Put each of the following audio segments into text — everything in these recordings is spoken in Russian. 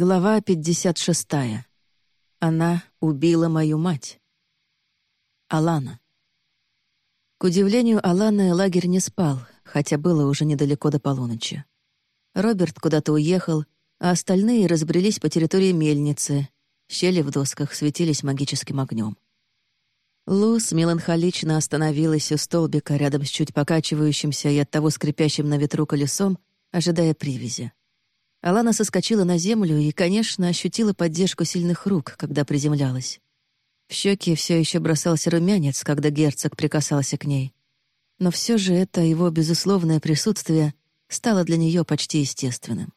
Глава 56. Она убила мою мать. Алана. К удивлению Аланы, лагерь не спал, хотя было уже недалеко до полуночи. Роберт куда-то уехал, а остальные разбрелись по территории мельницы. Щели в досках светились магическим огнем. Лус меланхолично остановилась у столбика рядом с чуть покачивающимся и оттого скрипящим на ветру колесом, ожидая привязи. Алана соскочила на землю и, конечно, ощутила поддержку сильных рук, когда приземлялась. В щеки все еще бросался румянец, когда герцог прикасался к ней. Но все же это его безусловное присутствие стало для нее почти естественным.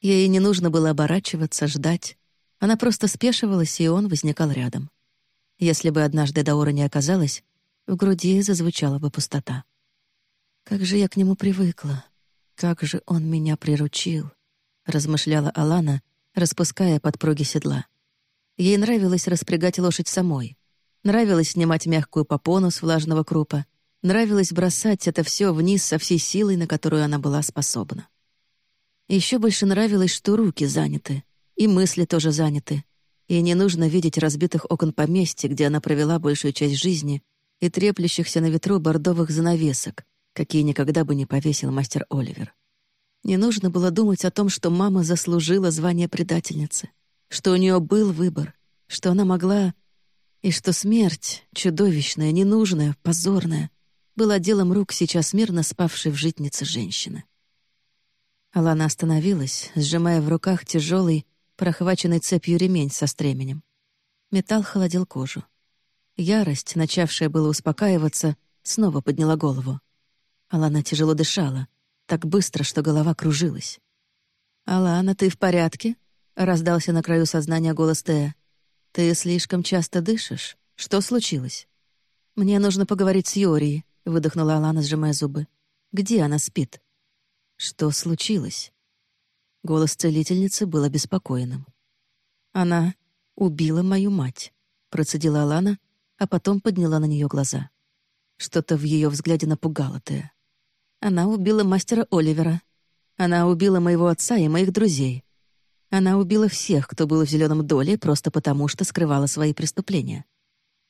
Ей не нужно было оборачиваться, ждать. Она просто спешивалась, и он возникал рядом. Если бы однажды Даора не оказалась, в груди зазвучала бы пустота. Как же я к нему привыкла. Как же он меня приручил. — размышляла Алана, распуская подпруги седла. Ей нравилось распрягать лошадь самой. Нравилось снимать мягкую попону с влажного крупа. Нравилось бросать это все вниз со всей силой, на которую она была способна. Еще больше нравилось, что руки заняты, и мысли тоже заняты. И не нужно видеть разбитых окон поместья, где она провела большую часть жизни, и треплющихся на ветру бордовых занавесок, какие никогда бы не повесил мастер Оливер. Не нужно было думать о том, что мама заслужила звание предательницы, что у нее был выбор, что она могла... И что смерть, чудовищная, ненужная, позорная, была делом рук сейчас мирно спавшей в житнице женщины. Алана остановилась, сжимая в руках тяжелый, прохваченный цепью ремень со стременем. Металл холодил кожу. Ярость, начавшая было успокаиваться, снова подняла голову. Алана тяжело дышала, так быстро, что голова кружилась. «Алана, ты в порядке?» — раздался на краю сознания голос Тея. «Ты слишком часто дышишь. Что случилось?» «Мне нужно поговорить с Йорией», — выдохнула Алана, сжимая зубы. «Где она спит?» «Что случилось?» Голос целительницы был обеспокоенным. «Она убила мою мать», — процедила Алана, а потом подняла на нее глаза. Что-то в ее взгляде напугало Тея. Она убила мастера Оливера. Она убила моего отца и моих друзей. Она убила всех, кто был в зеленом доле, просто потому что скрывала свои преступления.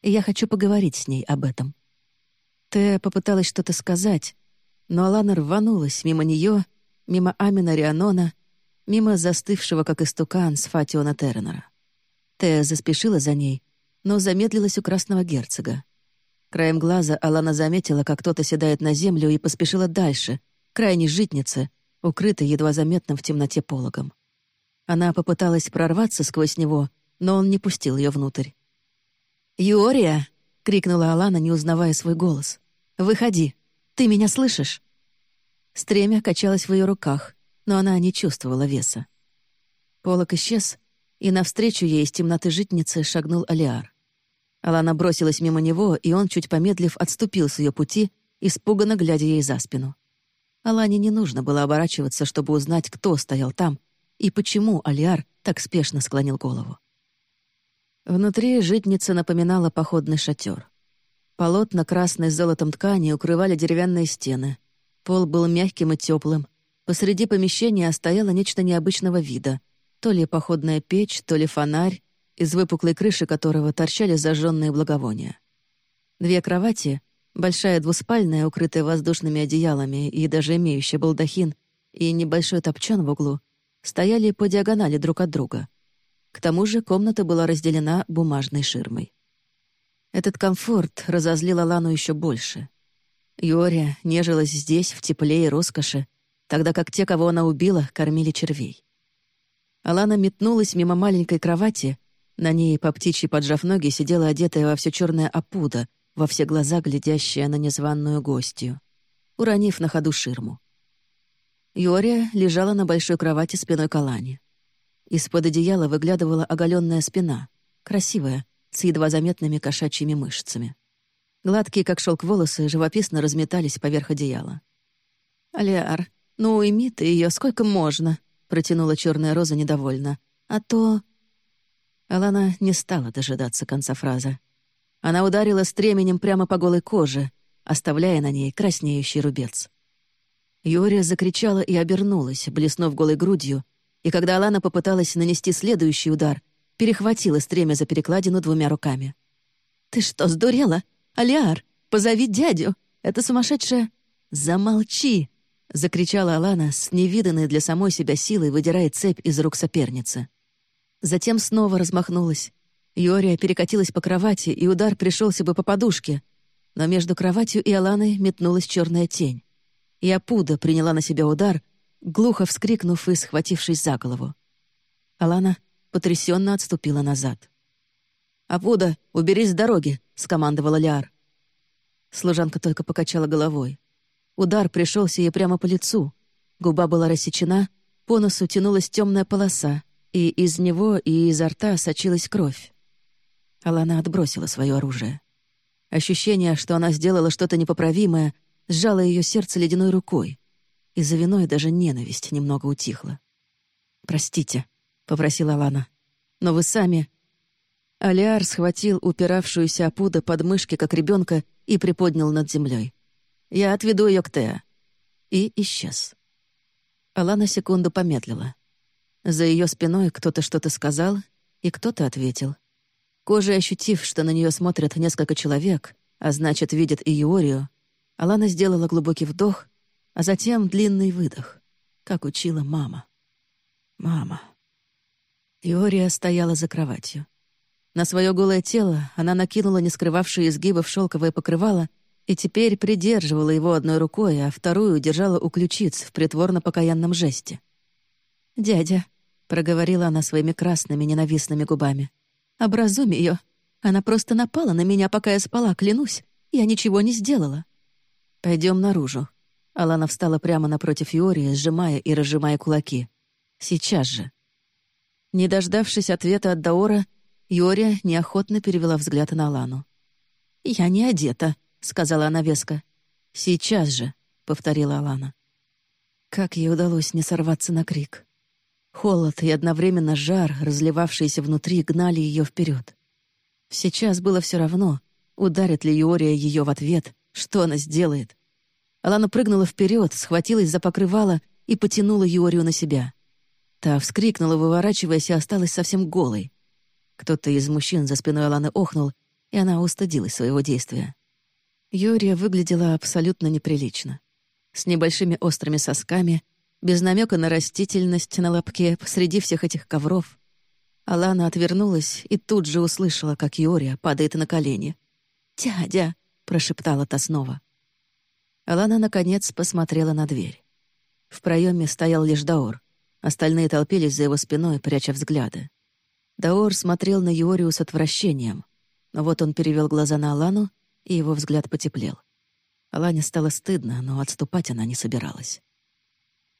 И я хочу поговорить с ней об этом. Тея попыталась что-то сказать, но Алана рванулась мимо нее, мимо Амина Рианона, мимо застывшего, как истукан, с Фатиона Терренера. Тея заспешила за ней, но замедлилась у красного герцога. Краем глаза Алана заметила, как кто-то седает на землю и поспешила дальше, к крайней житнице, укрытой едва заметным в темноте пологом. Она попыталась прорваться сквозь него, но он не пустил ее внутрь. «Юория!» — крикнула Алана, не узнавая свой голос. «Выходи! Ты меня слышишь?» Стремя качалось в ее руках, но она не чувствовала веса. Полок исчез, и навстречу ей из темноты житницы шагнул Алиар. Алана бросилась мимо него, и он, чуть помедлив, отступил с ее пути, испуганно глядя ей за спину. Алане не нужно было оборачиваться, чтобы узнать, кто стоял там и почему Алиар так спешно склонил голову. Внутри житница напоминала походный шатер. Полотна красной с золотом ткани укрывали деревянные стены. Пол был мягким и теплым. Посреди помещения стояло нечто необычного вида. То ли походная печь, то ли фонарь, из выпуклой крыши которого торчали зажженные благовония. Две кровати, большая двуспальная, укрытая воздушными одеялами и даже имеющая балдахин, и небольшой топчан в углу, стояли по диагонали друг от друга. К тому же комната была разделена бумажной ширмой. Этот комфорт разозлил Алану еще больше. Юория нежилась здесь, в тепле и роскоши, тогда как те, кого она убила, кормили червей. Алана метнулась мимо маленькой кровати, на ней, по птичьи поджав ноги, сидела одетая во все черное опуда, во все глаза глядящая на незваную гостью, уронив на ходу ширму. Юрия лежала на большой кровати спиной к Алане. Из-под одеяла выглядывала оголенная спина, красивая, с едва заметными кошачьими мышцами. Гладкие, как шелк волосы, живописно разметались поверх одеяла. «Алиар, ну уйми ты ее, сколько можно?» — протянула черная роза недовольно. «А то...» Алана не стала дожидаться конца фразы. Она ударила стременем прямо по голой коже, оставляя на ней краснеющий рубец. Юрия закричала и обернулась, блеснув голой грудью, и когда Алана попыталась нанести следующий удар, перехватила стремя за перекладину двумя руками. «Ты что, сдурела? Алиар, позови дядю! Это сумасшедшая...» «Замолчи!» — закричала Алана с невиданной для самой себя силой, выдирая цепь из рук соперницы. Затем снова размахнулась. Йория перекатилась по кровати, и удар пришелся бы по подушке. Но между кроватью и Аланой метнулась черная тень. И Апуда приняла на себя удар, глухо вскрикнув и схватившись за голову. Алана потрясенно отступила назад. «Апуда, уберись с дороги!» — скомандовала Лиар. Служанка только покачала головой. Удар пришелся ей прямо по лицу. Губа была рассечена, по носу тянулась темная полоса, и из него и изо рта сочилась кровь. Алана отбросила свое оружие. Ощущение, что она сделала что-то непоправимое, сжало ее сердце ледяной рукой, и за виной даже ненависть немного утихла. «Простите», — попросила Алана, — «но вы сами...» Алиар схватил упиравшуюся опуда под мышки, как ребенка, и приподнял над землей. «Я отведу ее к Теа». И исчез. Алана секунду помедлила. За ее спиной кто-то что-то сказал, и кто-то ответил. Кожей ощутив, что на нее смотрят несколько человек, а значит, видят и Юорию, Алана сделала глубокий вдох, а затем длинный выдох, как учила мама. Мама. Юория стояла за кроватью. На свое голое тело она накинула не скрывавшие изгибы в шелковое покрывало и теперь придерживала его одной рукой, а вторую держала у ключиц в притворно-покаянном жесте. «Дядя», — проговорила она своими красными ненавистными губами, «образуми ее. Она просто напала на меня, пока я спала, клянусь. Я ничего не сделала». Пойдем наружу». Алана встала прямо напротив Юрия, сжимая и разжимая кулаки. «Сейчас же». Не дождавшись ответа от Даора, Юрия неохотно перевела взгляд на Алану. «Я не одета», — сказала она веско. «Сейчас же», — повторила Алана. Как ей удалось не сорваться на крик? Холод и одновременно жар, разливавшиеся внутри, гнали ее вперед. Сейчас было все равно, ударит ли Юория ее в ответ, что она сделает. Алана прыгнула вперед, схватилась за покрывало и потянула Юорию на себя. Та вскрикнула, выворачиваясь, и осталась совсем голой. Кто-то из мужчин за спиной Аланы охнул, и она устыдилась своего действия. Юрия выглядела абсолютно неприлично. С небольшими острыми сосками, без намека на растительность на лобке посреди всех этих ковров. Алана отвернулась и тут же услышала, как Юрия падает на колени. «Дядя!» — прошептала та снова. Алана, наконец, посмотрела на дверь. В проеме стоял лишь Даор. Остальные толпились за его спиной, пряча взгляды. Даор смотрел на Юорию с отвращением. Но вот он перевел глаза на Алану, и его взгляд потеплел. Алане стало стыдно, но отступать она не собиралась.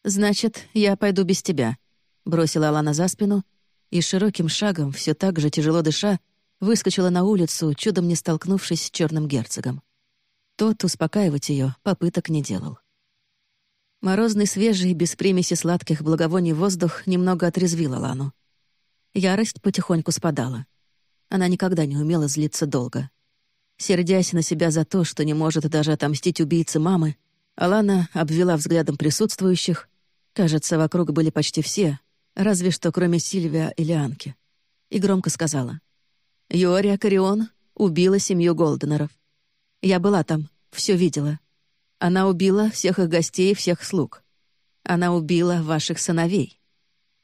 «Значит, я пойду без тебя», — бросила Алана за спину и широким шагом, все так же тяжело дыша, выскочила на улицу, чудом не столкнувшись с черным герцогом. Тот успокаивать ее попыток не делал. Морозный, свежий, без примеси сладких благовоний воздух немного отрезвил Алану. Ярость потихоньку спадала. Она никогда не умела злиться долго. Сердясь на себя за то, что не может даже отомстить убийце мамы, Алана обвела взглядом присутствующих Кажется, вокруг были почти все, разве что кроме Сильвия и Лианки. И громко сказала. «Юория Карион убила семью Голденеров. Я была там, все видела. Она убила всех их гостей и всех слуг. Она убила ваших сыновей».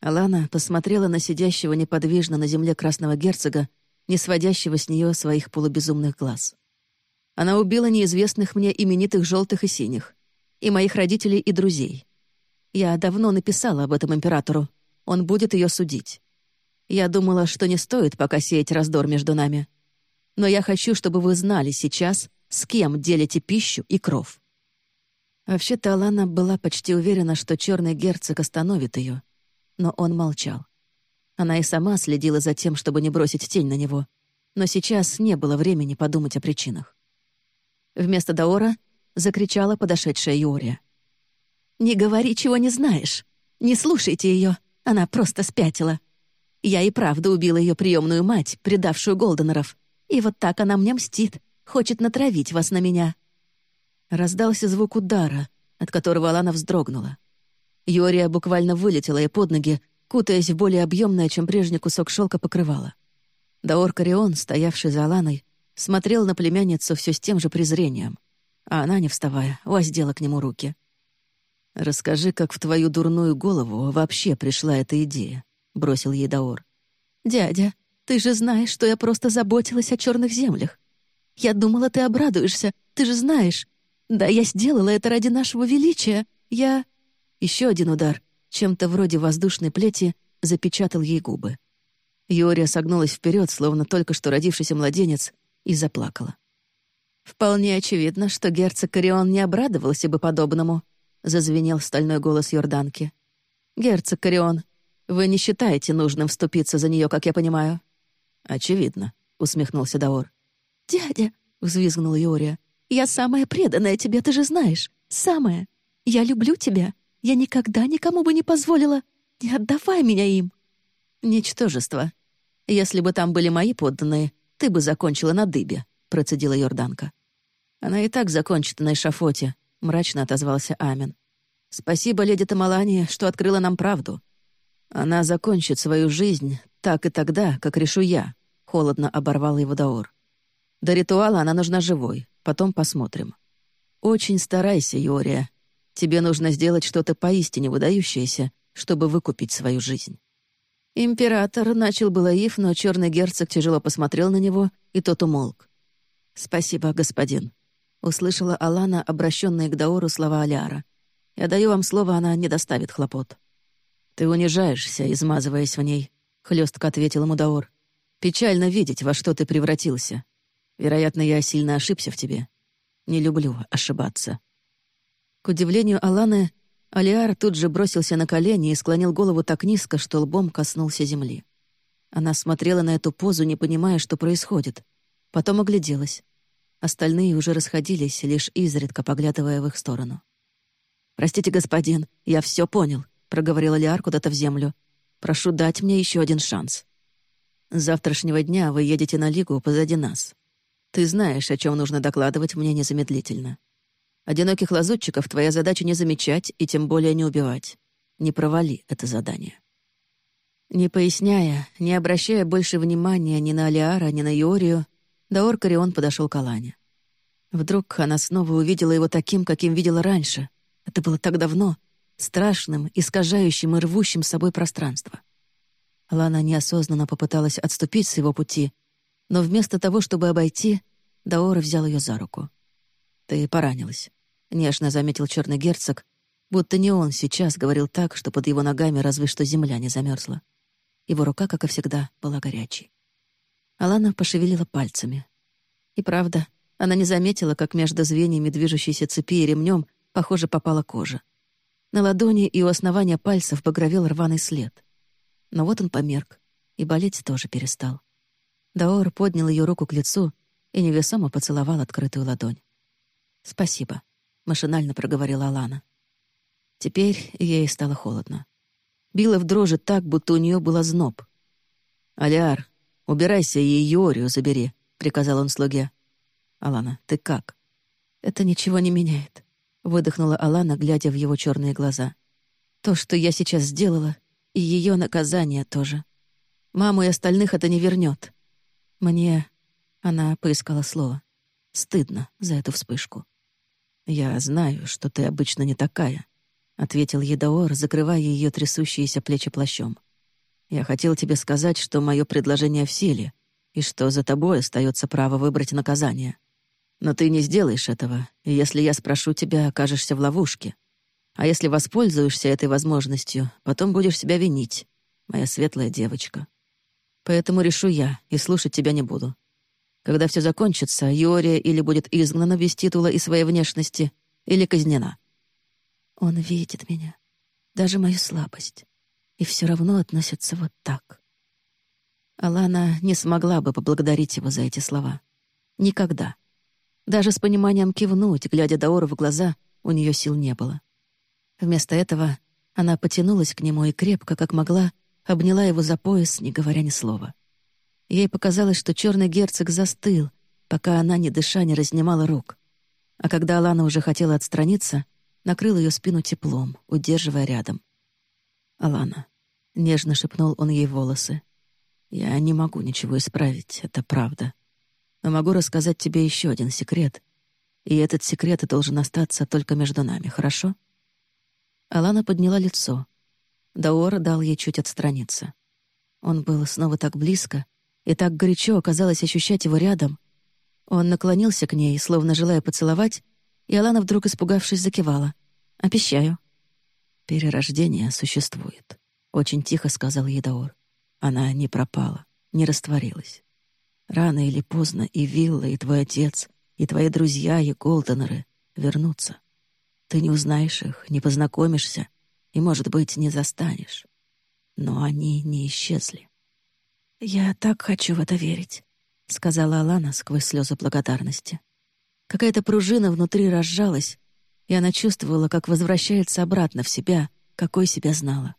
Алана посмотрела на сидящего неподвижно на земле красного герцога, не сводящего с нее своих полубезумных глаз. Она убила неизвестных мне именитых желтых и синих, и моих родителей и друзей. Я давно написала об этом императору. Он будет ее судить. Я думала, что не стоит пока сеять раздор между нами. Но я хочу, чтобы вы знали сейчас, с кем делите пищу и кров». Вообще-то Алана была почти уверена, что черный герцог остановит ее, но он молчал. Она и сама следила за тем, чтобы не бросить тень на него, но сейчас не было времени подумать о причинах. Вместо Даора закричала подошедшая Юрия. «Не говори, чего не знаешь. Не слушайте ее, она просто спятила. Я и правда убила ее приемную мать, предавшую Голденеров. И вот так она мне мстит, хочет натравить вас на меня». Раздался звук удара, от которого Алана вздрогнула. Юрия буквально вылетела ей под ноги, кутаясь в более объемное, чем прежний кусок шелка покрывала. Даор Карион, стоявший за Аланой, смотрел на племянницу все с тем же презрением, а она, не вставая, воздела к нему руки. «Расскажи, как в твою дурную голову вообще пришла эта идея», — бросил ей Даор. «Дядя, ты же знаешь, что я просто заботилась о черных землях. Я думала, ты обрадуешься, ты же знаешь. Да, я сделала это ради нашего величия. Я...» Еще один удар, чем-то вроде воздушной плети, запечатал ей губы. Юрия согнулась вперед, словно только что родившийся младенец, и заплакала. «Вполне очевидно, что герцог Корион не обрадовался бы подобному», — зазвенел стальной голос Йорданки. «Герцог Корион, вы не считаете нужным вступиться за нее, как я понимаю?» «Очевидно», — усмехнулся Даор. «Дядя», — взвизгнула Юрия, — «я самая преданная тебе, ты же знаешь. Самая. Я люблю тебя. Я никогда никому бы не позволила. Не отдавай меня им». «Ничтожество. Если бы там были мои подданные, ты бы закончила на дыбе», — процедила Йорданка. «Она и так закончит на эшафоте», — мрачно отозвался Амин. «Спасибо, леди Тамалани, что открыла нам правду. Она закончит свою жизнь так и тогда, как решу я», — холодно оборвал его Даор. «До ритуала она нужна живой, потом посмотрим. Очень старайся, Йория. Тебе нужно сделать что-то поистине выдающееся, чтобы выкупить свою жизнь». Император начал было Ив, но черный герцог тяжело посмотрел на него, и тот умолк. «Спасибо, господин», — услышала Алана, обращенные к Даору слова Аляра. «Я даю вам слово, она не доставит хлопот». «Ты унижаешься, измазываясь в ней», — хлестко ответил ему Даор. «Печально видеть, во что ты превратился. Вероятно, я сильно ошибся в тебе. Не люблю ошибаться». К удивлению Аланы, Алиар тут же бросился на колени и склонил голову так низко, что лбом коснулся земли. Она смотрела на эту позу, не понимая, что происходит. Потом огляделась. Остальные уже расходились, лишь изредка поглядывая в их сторону. «Простите, господин, я все понял», — проговорил Алиар куда-то в землю. «Прошу дать мне еще один шанс. С завтрашнего дня вы едете на Лигу позади нас. Ты знаешь, о чем нужно докладывать мне незамедлительно. Одиноких лазутчиков твоя задача не замечать и тем более не убивать. Не провали это задание. Не поясняя, не обращая больше внимания ни на Алиара, ни на Иорию, Даор Карион подошел к Алане. Вдруг она снова увидела его таким, каким видела раньше. Это было так давно, страшным, искажающим и рвущим с собой пространство. Алана неосознанно попыталась отступить с его пути, но вместо того, чтобы обойти, Даор взял ее за руку. «Ты поранилась. — нежно заметил черный герцог, будто не он сейчас говорил так, что под его ногами разве что земля не замерзла. Его рука, как и всегда, была горячей. Алана пошевелила пальцами. И правда, она не заметила, как между звеньями движущейся цепи и ремнем, похоже, попала кожа. На ладони и у основания пальцев багровел рваный след. Но вот он померк, и болеть тоже перестал. Даор поднял ее руку к лицу и невесомо поцеловал открытую ладонь. «Спасибо», машинально проговорила Алана. Теперь ей стало холодно. Била в дрожи так, будто у нее был озноб. «Аляр, убирайся и Йорию забери», — приказал он слуге. «Алана, ты как?» «Это ничего не меняет», — выдохнула Алана, глядя в его черные глаза. «То, что я сейчас сделала, и ее наказание тоже. Маму и остальных это не вернет. Мне...» — она поискала слово. «Стыдно за эту вспышку». «Я знаю, что ты обычно не такая», — ответил Едаор, закрывая ее трясущиеся плечи плащом. «Я хотел тебе сказать, что мое предложение в силе, и что за тобой остается право выбрать наказание. Но ты не сделаешь этого, и если я спрошу тебя, окажешься в ловушке. А если воспользуешься этой возможностью, потом будешь себя винить, моя светлая девочка. Поэтому решу я, и слушать тебя не буду. Когда все закончится, Юория или будет изгнана без титула и своей внешности, или казнена. Он видит меня, даже мою слабость, и все равно относится вот так. Алана не смогла бы поблагодарить его за эти слова. Никогда. Даже с пониманием кивнуть, глядя Даору в глаза, у нее сил не было. Вместо этого она потянулась к нему и крепко, как могла, обняла его за пояс, не говоря ни слова. Ей показалось, что черный герцог застыл, пока она, не дыша, не разнимала рук. А когда Алана уже хотела отстраниться, накрыл ее спину теплом, удерживая рядом. «Алана, нежно шепнул он ей волосы. «Я не могу ничего исправить, это правда. Но могу рассказать тебе еще один секрет. И этот секрет должен остаться только между нами, хорошо?» Алана подняла лицо. Даор дал ей чуть отстраниться. Он был снова так близко, и так горячо оказалось ощущать его рядом. Он наклонился к ней, словно желая поцеловать, и Алана вдруг, испугавшись, закивала. «Обещаю». «Перерождение существует», — очень тихо сказал ей Даор. Она не пропала, не растворилась. Рано или поздно и Вилла, и твой отец, и твои друзья, и Голденеры вернутся. Ты не узнаешь их, не познакомишься и, может быть, не застанешь. Но они не исчезли. «Я так хочу в это верить», — сказала Алана сквозь слезы благодарности. Какая-то пружина внутри разжалась, и она чувствовала, как возвращается обратно в себя, какой себя знала.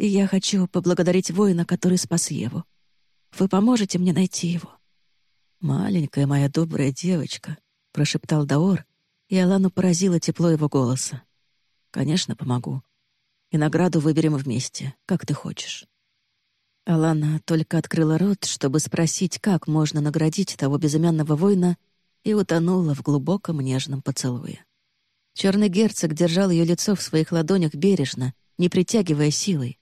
И я хочу поблагодарить воина, который спас Еву. Вы поможете мне найти его?» «Маленькая моя добрая девочка», — прошептал Даор, и Алану поразило тепло его голоса. «Конечно, помогу. И награду выберем вместе, как ты хочешь». Алана только открыла рот, чтобы спросить, как можно наградить того безымянного воина, и утонула в глубоком нежном поцелуе. Черный герцог держал ее лицо в своих ладонях бережно, не притягивая силой.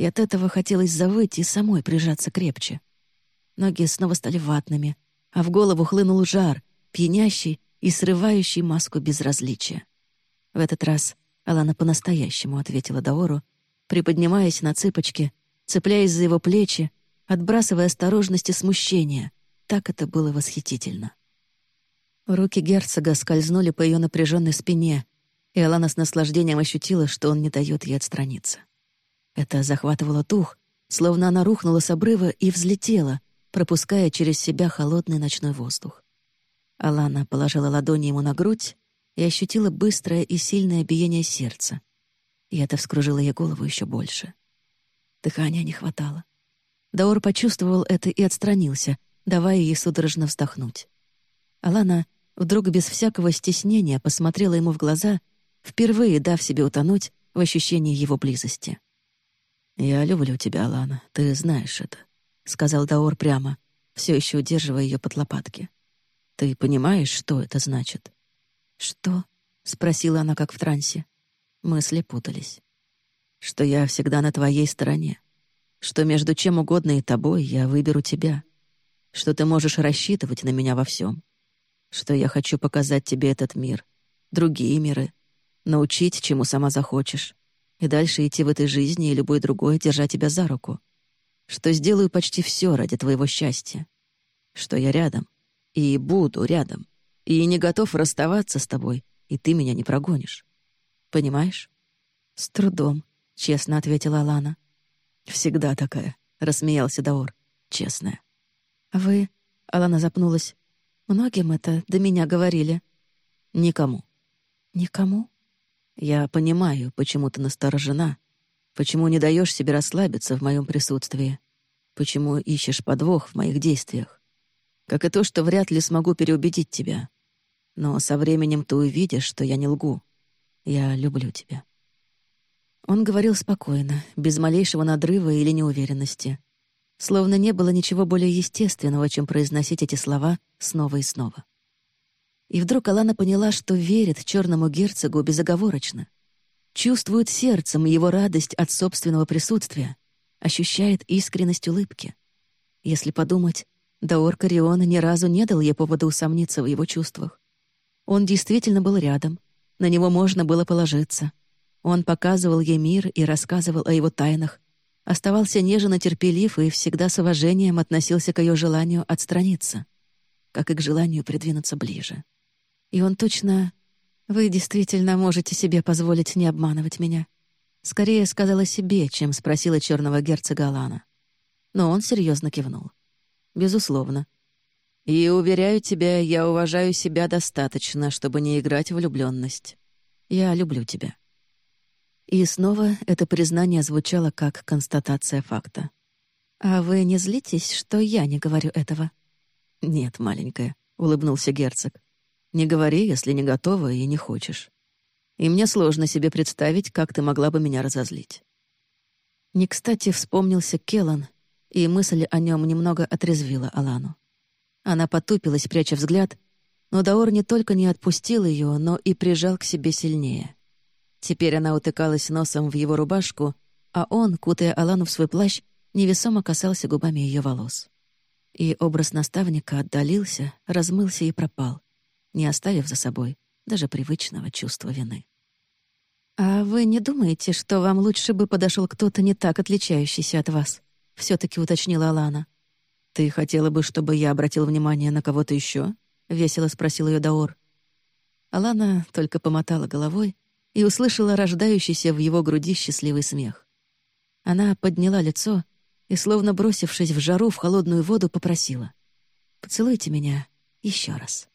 И от этого хотелось завыть и самой прижаться крепче. Ноги снова стали ватными, а в голову хлынул жар, пьянящий и срывающий маску безразличия. В этот раз Алана по-настоящему ответила Даору, приподнимаясь на цыпочки, цепляясь за его плечи, отбрасывая осторожность и смущение. Так это было восхитительно. Руки герцога скользнули по ее напряженной спине, и Алана с наслаждением ощутила, что он не дает ей отстраниться. Это захватывало дух, словно она рухнула с обрыва и взлетела, пропуская через себя холодный ночной воздух. Алана положила ладони ему на грудь и ощутила быстрое и сильное биение сердца. И это вскружило ей голову еще больше. Дыхания не хватало. Даор почувствовал это и отстранился, давая ей судорожно вздохнуть. Алана вдруг без всякого стеснения посмотрела ему в глаза, впервые дав себе утонуть в ощущении его близости. «Я люблю тебя, Алана, ты знаешь это», — сказал Даор прямо, все еще удерживая ее под лопатки. Ты понимаешь, что это значит?» «Что?» — спросила она, как в трансе. Мысли путались. «Что я всегда на твоей стороне. Что между чем угодно и тобой я выберу тебя. Что ты можешь рассчитывать на меня во всем. Что я хочу показать тебе этот мир, другие миры, научить, чему сама захочешь, и дальше идти в этой жизни и любой другой, держа тебя за руку. Что сделаю почти все ради твоего счастья. Что я рядом, и буду рядом. И не готов расставаться с тобой, и ты меня не прогонишь. Понимаешь? С трудом, честно ответила Алана. Всегда такая, рассмеялся Даор. Честная. А вы, Алана запнулась, многим это до меня говорили. Никому. Никому? Я понимаю, почему ты насторожена, почему не даешь себе расслабиться в моем присутствии, почему ищешь подвох в моих действиях как и то, что вряд ли смогу переубедить тебя. Но со временем ты увидишь, что я не лгу. Я люблю тебя». Он говорил спокойно, без малейшего надрыва или неуверенности. Словно не было ничего более естественного, чем произносить эти слова снова и снова. И вдруг Алана поняла, что верит черному герцогу безоговорочно. Чувствует сердцем его радость от собственного присутствия, ощущает искренность улыбки. Если подумать, Даор Кариона ни разу не дал ей повода усомниться в его чувствах. Он действительно был рядом, на него можно было положиться. Он показывал ей мир и рассказывал о его тайнах, оставался нежно терпелив и всегда с уважением относился к ее желанию отстраниться, как и к желанию придвинуться ближе. И он точно... «Вы действительно можете себе позволить не обманывать меня?» Скорее сказала себе, чем спросила черного герцога Алана. Но он серьезно кивнул безусловно. И, уверяю тебя, я уважаю себя достаточно, чтобы не играть в влюбленность. Я люблю тебя». И снова это признание звучало как констатация факта. «А вы не злитесь, что я не говорю этого?» «Нет, маленькая», — улыбнулся герцог. «Не говори, если не готова и не хочешь. И мне сложно себе представить, как ты могла бы меня разозлить». Не кстати вспомнился Келан, и мысль о нем немного отрезвила Алану. Она потупилась, пряча взгляд, но Даор не только не отпустил ее, но и прижал к себе сильнее. Теперь она утыкалась носом в его рубашку, а он, кутая Алану в свой плащ, невесомо касался губами ее волос. И образ наставника отдалился, размылся и пропал, не оставив за собой даже привычного чувства вины. «А вы не думаете, что вам лучше бы подошел кто-то не так отличающийся от вас?» — все таки уточнила Алана. «Ты хотела бы, чтобы я обратил внимание на кого-то еще? весело спросил ее Даор. Алана только помотала головой и услышала рождающийся в его груди счастливый смех. Она подняла лицо и, словно бросившись в жару в холодную воду, попросила. «Поцелуйте меня еще раз».